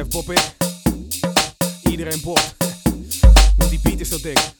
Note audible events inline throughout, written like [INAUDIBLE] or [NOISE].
even poppen. Iedereen pop. Want [LAUGHS] die beat is zo dik.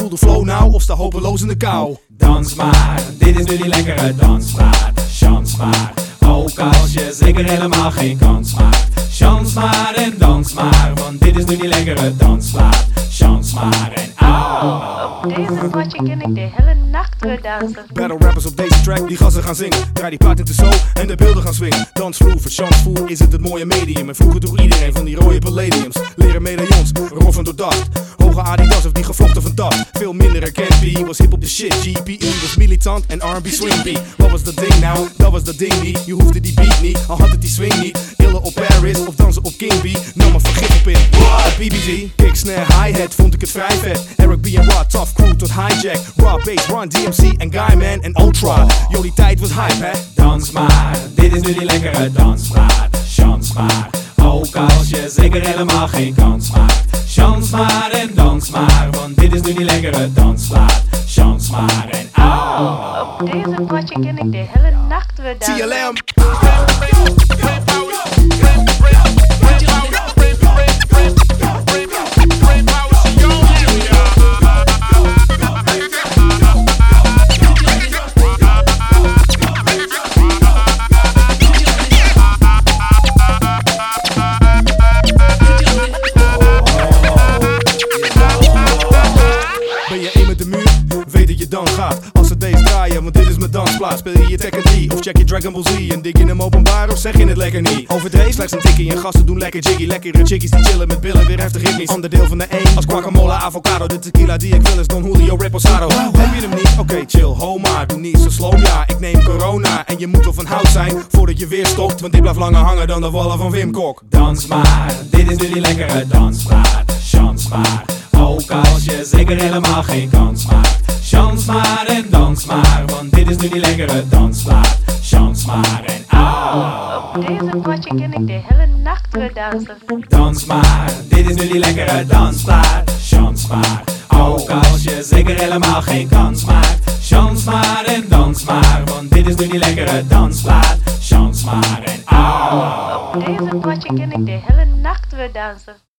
Voel de flow nou of sta hopeloos in de kou. Dans maar, dit is nu die lekkere dansmaat. Chans maar, ook als je zeker helemaal geen kans maakt. Chans maar en dans maar, want dit is nu die lekkere dansmaat. Chans maar en. Op deze potje kan ik de hele nacht weer dansen. Battle rappers op deze track die gassen gaan zingen. Draai die plaat in de zo en de beelden gaan swingen. Dansvloer, voor chansvoer is het het mooie medium. En vroeger droeg iedereen van die rode palladiums. Leren medaillons, roffen door dacht. Hoge Adidas of die gevlochten van dat. Veel minder herkend, B was hip op de shit. GPE was militant en R&B swing. Wat was dat ding nou? Dat was dat ding niet. Je hoefde die beat niet, al had het die swing niet. Illen op Paris of dansen op King. Nam maar vergif op in. Op BBG, kick, snare, hi-hat vond ik het vrij vet. Eric B en Rod, tough crew tot hijack. Raw bass, Run DMC en Guyman en Ultra. Die tijd was hype, hè? Dans maar, dit is nu die lekkere dansmaat. Chans maar, ook als je zeker helemaal geen kans maakt. Chans maar en dans maar, want dit is nu die lekkere dansmaat. Chans maar en au. Op deze potje kan ik de hele nacht weer dansen. TLM. Want dit is mijn dansplaats. Speel je je Tekken 3 of check je Dragon Ball Z? En dik je hem openbaar of zeg je het lekker niet? Overdreven slechts een tikkie en gasten doen lekker jiggy. Lekkere chickies die chillen met billen, weer heftig ritmisch. Onderdeel van de één als guacamole, avocado. De tequila die ik wil is Don Julio Reposado. Heb je hem niet? Oké, chill, ho maar. Doe niet zo slow, ja. Ik neem corona en je moet wel van hout zijn voordat je weer stopt. Want dit blijft langer hangen dan de wallen van Wim Kok. Dans maar, dit is nu die lekkere dansmaat. Chans maar, ook als je zeker helemaal geen kans maakt. Chans maar en dans maar, is nu die lekkere dansmaat. Chans maar en au. Op deze potje kan ik de hele nacht weer dansen. Dans maar, dit is nu die lekkere dansplaat. Chans maar, ook als je zeker helemaal geen kans maakt. Chans maar en dans maar, want dit is nu die lekkere dansplaat. Chans maar en au. Op deze potje kan ik de hele nacht weer dansen.